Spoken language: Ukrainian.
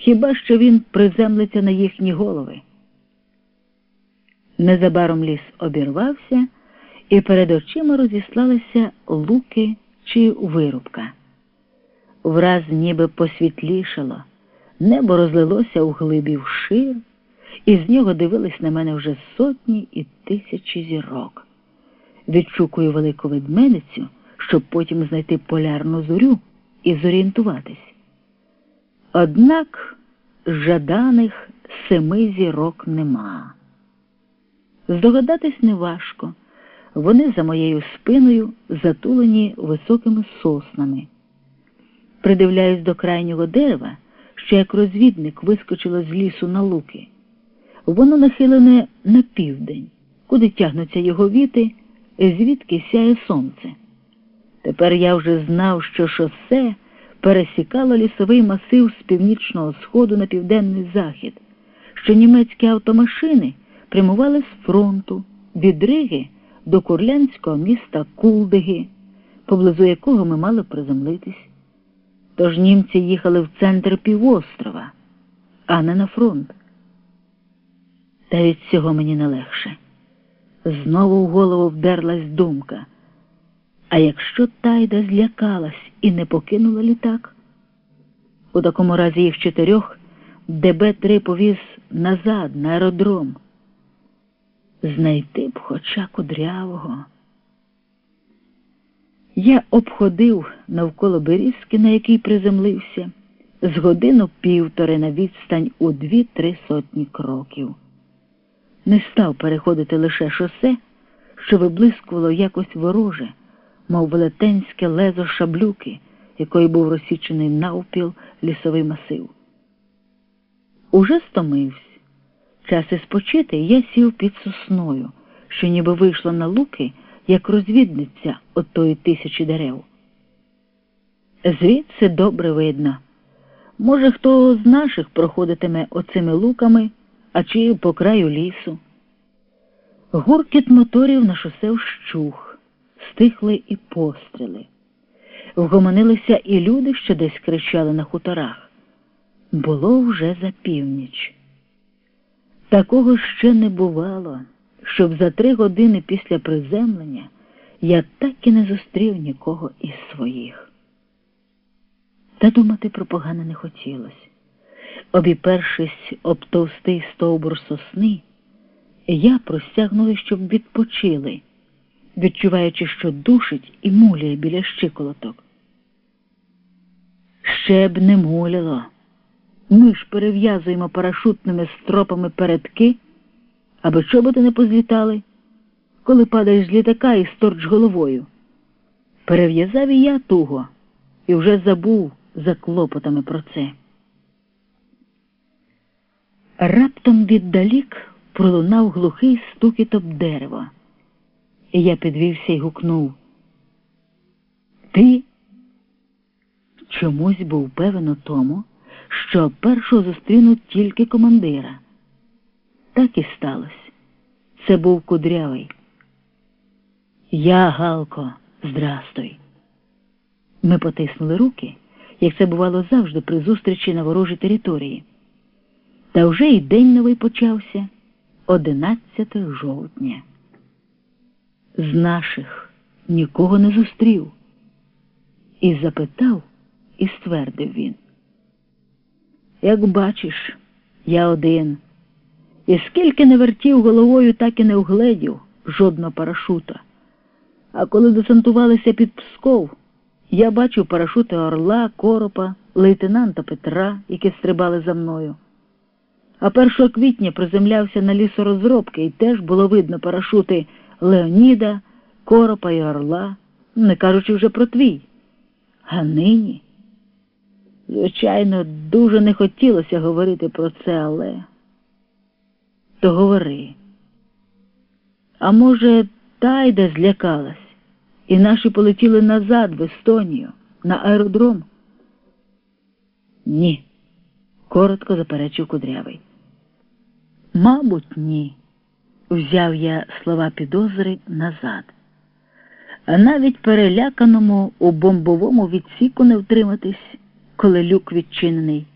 Хіба що він приземлиться на їхні голови? Незабаром ліс обірвався, і перед очима розіслалися луки чи вирубка. Враз ніби посвітлішало, небо розлилося у глибі вшир, і з нього дивились на мене вже сотні і тисячі зірок. Відшукую велику ведмедицю, щоб потім знайти полярну зорю і зорієнтуватись. Однак жаданих семи зірок нема. Здогадатись неважко. Вони за моєю спиною затулені високими соснами. Придивляюсь до крайнього дерева, що як розвідник вискочило з лісу на луки. Воно нахилене на південь, куди тягнуться його віти, звідки сяє сонце. Тепер я вже знав, що шосе пересікало лісовий масив з північного сходу на південний захід, що німецькі автомашини прямували з фронту від Риги до курлянського міста Кулдиги, поблизу якого ми мали приземлитись. Тож німці їхали в центр півострова, а не на фронт. Та від цього мені не легше. Знову в голову вдерлась думка. А якщо тайда злякалась і не покинула літак? У такому разі їх чотирьох ДБ-3 повіз назад на аеродром. Знайти б хоча кудрявого. Я обходив навколо берізки, на якій приземлився, з годину півтори на відстань у дві-три сотні кроків. Не став переходити лише шосе, що виблискувало якось вороже, мов велетенське лезо шаблюки, якою був розсічений навпіл лісовий масив. Уже стомився. Час і спочити я сів під сосною, що ніби вийшла на луки, як розвідниця от тої тисячі дерев. Звідси добре видно. Може, хто з наших проходитиме оцими луками, а чи по краю лісу. Гуркіт моторів на шосе вщух, стихли і постріли. Вгомонилися і люди, що десь кричали на хуторах. Було вже за північ. Такого ще не бувало, щоб за три години після приземлення я так і не зустрів нікого із своїх. Та думати про погане не хотілося. Обіпершись об товстий стовбур сосни, я простягнули, щоб відпочили, відчуваючи, що душить і муляє біля щиколоток. Ще б не муляло. Ми ж перев'язуємо парашутними стропами передки, аби чоботи не позлітали, коли падаєш з літака і сторч головою. Перев'язав і я туго і вже забув за клопотами про це. Раптом віддалік пролунав глухий стукіт об дерево, і я підвівся і гукнув. Ти чомусь був певен у тому що першого зустрінуть тільки командира. Так і сталося. Це був кудрявий. Я, Галко, здрастуй. Ми потиснули руки, як це бувало завжди при зустрічі на ворожій території. Та вже й день новий почався 11 жовтня. З наших нікого не зустрів. І запитав, і ствердив він. Як бачиш, я один. І скільки не вертів головою, так і не угледів жодного парашута. А коли десантувалися під Псков, я бачив парашути Орла, Коропа, лейтенанта Петра, які стрибали за мною. А 1 квітня приземлявся на лісорозробки і теж було видно парашути Леоніда, Коропа і Орла, не кажучи вже про твій. А нині. Звичайно, дуже не хотілося говорити про це, але то говори. А може, тайда злякалась, і наші полетіли назад в Естонію, на аеродром? Ні, коротко заперечив кудрявий. Мабуть, ні, взяв я слова підозри назад. А навіть переляканому у бомбовому відсіку не втриматись коли люк відчинений.